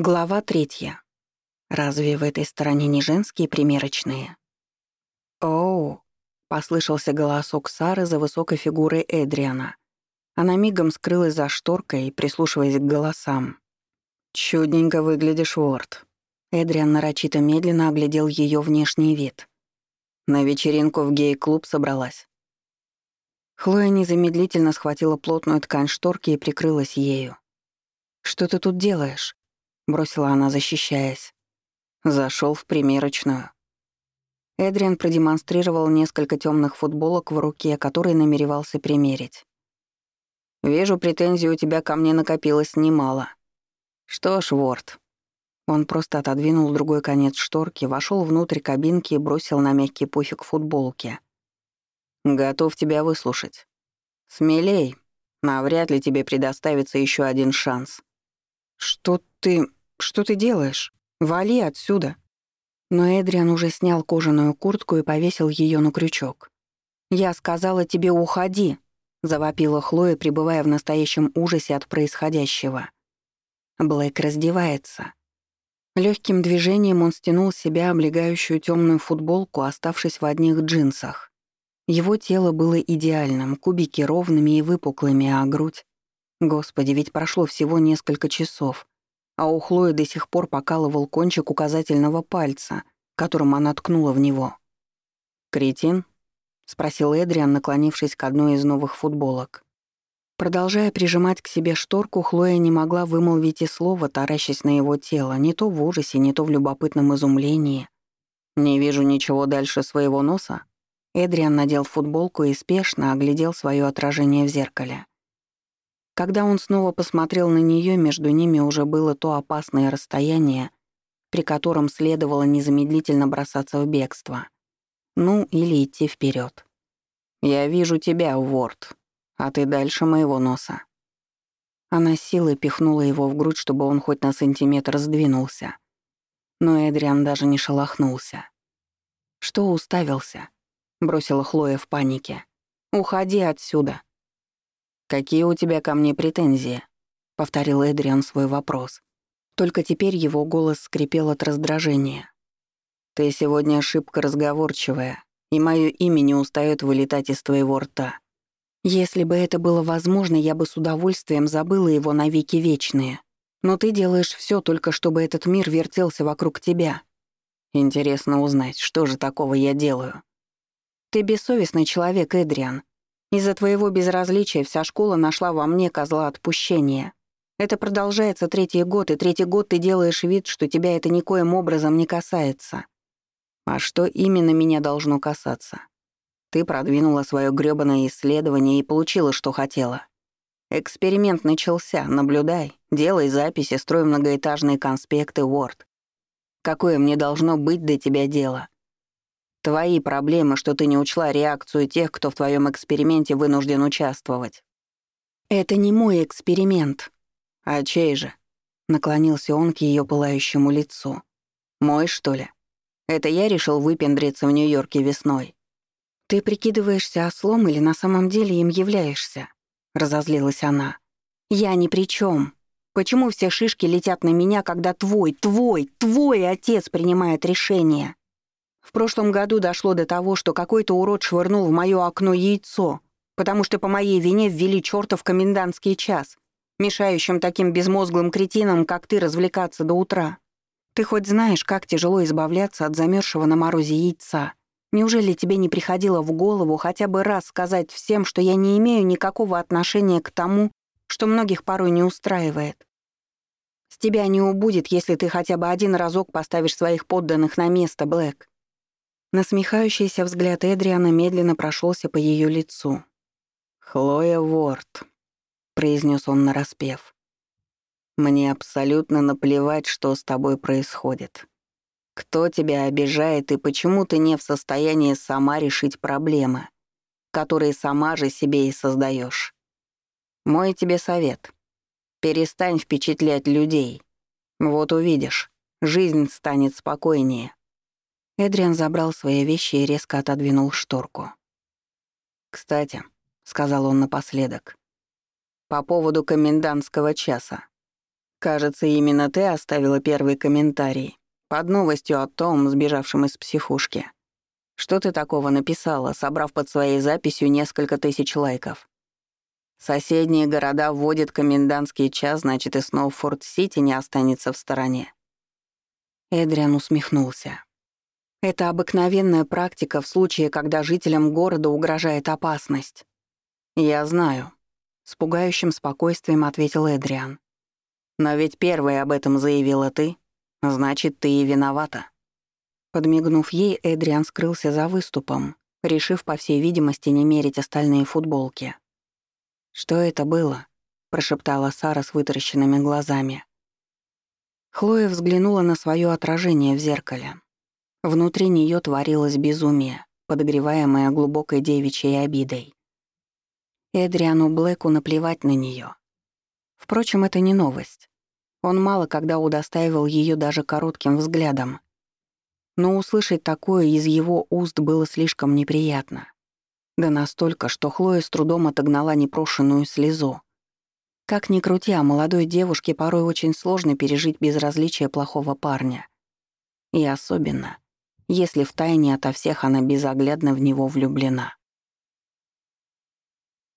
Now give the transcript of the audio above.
Глава третья. Разве в этой стороне не женские примерочные? «Оу!» — послышался голосок Сары за высокой фигурой Эдриана. Она мигом скрылась за шторкой, прислушиваясь к голосам. «Чудненько выглядишь, Уорд». Эдриан нарочито медленно оглядел ее внешний вид. «На вечеринку в гей-клуб собралась». Хлоя незамедлительно схватила плотную ткань шторки и прикрылась ею. «Что ты тут делаешь?» Бросила она, защищаясь. Зашел в примерочную. Эдриан продемонстрировал несколько темных футболок в руке, которые намеревался примерить. «Вижу, претензий у тебя ко мне накопилось немало. Что ж, Ворд». Он просто отодвинул другой конец шторки, вошел внутрь кабинки и бросил на мягкий пуфик футболки. «Готов тебя выслушать. Смелей, навряд ли тебе предоставится еще один шанс». «Что ты...» Что ты делаешь? Вали отсюда!» Но Эдриан уже снял кожаную куртку и повесил ее на крючок. «Я сказала тебе, уходи!» — завопила Хлоя, пребывая в настоящем ужасе от происходящего. Блэк раздевается. Легким движением он стянул с себя облегающую темную футболку, оставшись в одних джинсах. Его тело было идеальным, кубики ровными и выпуклыми, а грудь... Господи, ведь прошло всего несколько часов, а у Хлои до сих пор покалывал кончик указательного пальца, которым она ткнула в него. «Кретин?» — спросил Эдриан, наклонившись к одной из новых футболок. Продолжая прижимать к себе шторку, Хлоя не могла вымолвить и слова, таращась на его тело, не то в ужасе, не то в любопытном изумлении. «Не вижу ничего дальше своего носа». Эдриан надел футболку и спешно оглядел свое отражение в зеркале. Когда он снова посмотрел на нее, между ними уже было то опасное расстояние, при котором следовало незамедлительно бросаться в бегство. Ну, или идти вперед. «Я вижу тебя, Уорд, а ты дальше моего носа». Она силой пихнула его в грудь, чтобы он хоть на сантиметр сдвинулся. Но Эдриан даже не шелохнулся. «Что уставился?» — бросила Хлоя в панике. «Уходи отсюда!» «Какие у тебя ко мне претензии?» — повторил Эдриан свой вопрос. Только теперь его голос скрипел от раздражения. «Ты сегодня ошибка разговорчивая, и мое имя не устает вылетать из твоего рта. Если бы это было возможно, я бы с удовольствием забыла его навеки вечные. Но ты делаешь все только чтобы этот мир вертелся вокруг тебя. Интересно узнать, что же такого я делаю. Ты бессовестный человек, Эдриан, из-за твоего безразличия вся школа нашла во мне козла отпущения. Это продолжается третий год, и третий год ты делаешь вид, что тебя это никоим образом не касается. А что именно меня должно касаться? Ты продвинула свое грёбаное исследование и получила, что хотела. Эксперимент начался, наблюдай, делай записи, строй многоэтажные конспекты Word. Какое мне должно быть до тебя дело? Твои проблемы, что ты не учла реакцию тех, кто в твоем эксперименте вынужден участвовать. Это не мой эксперимент. А чей же? Наклонился он к ее пылающему лицу. Мой, что ли? Это я решил выпендриться в Нью-Йорке весной. Ты прикидываешься ослом или на самом деле им являешься? Разозлилась она. Я ни при чем. Почему все шишки летят на меня, когда твой, твой, твой отец принимает решение? В прошлом году дошло до того, что какой-то урод швырнул в моё окно яйцо, потому что по моей вине ввели чёртов комендантский час, мешающим таким безмозглым кретинам, как ты, развлекаться до утра. Ты хоть знаешь, как тяжело избавляться от замерзшего на морозе яйца? Неужели тебе не приходило в голову хотя бы раз сказать всем, что я не имею никакого отношения к тому, что многих порой не устраивает? С тебя не убудет, если ты хотя бы один разок поставишь своих подданных на место, Блэк. Насмехающийся взгляд Эдриана медленно прошелся по ее лицу. «Хлоя Ворд», — произнес он нараспев. «Мне абсолютно наплевать, что с тобой происходит. Кто тебя обижает и почему ты не в состоянии сама решить проблемы, которые сама же себе и создаешь. Мой тебе совет. Перестань впечатлять людей. Вот увидишь, жизнь станет спокойнее. Эдриан забрал свои вещи и резко отодвинул шторку. «Кстати», — сказал он напоследок, — «по поводу комендантского часа. Кажется, именно ты оставила первый комментарий под новостью о том, сбежавшем из психушки. Что ты такого написала, собрав под своей записью несколько тысяч лайков? Соседние города вводят комендантский час, значит, и Сноуфорд-Сити не останется в стороне. Эдриан усмехнулся. Это обыкновенная практика в случае, когда жителям города угрожает опасность. Я знаю. С пугающим спокойствием ответил Эдриан. Но ведь первой об этом заявила ты, значит, ты и виновата. Подмигнув ей, Эдриан скрылся за выступом, решив, по всей видимости, не мерить остальные футболки. «Что это было?» — прошептала Сара с вытаращенными глазами. Хлоя взглянула на свое отражение в зеркале. Внутри нее творилось безумие, подогреваемое глубокой девичьей обидой. Эдриану Блэку наплевать на нее. Впрочем, это не новость. Он мало когда удостаивал ее даже коротким взглядом. Но услышать такое из его уст было слишком неприятно. Да настолько, что Хлоя с трудом отогнала непрошенную слезу. Как ни крути, а молодой девушке порой очень сложно пережить безразличие плохого парня. И особенно, если втайне ото всех она безоглядно в него влюблена.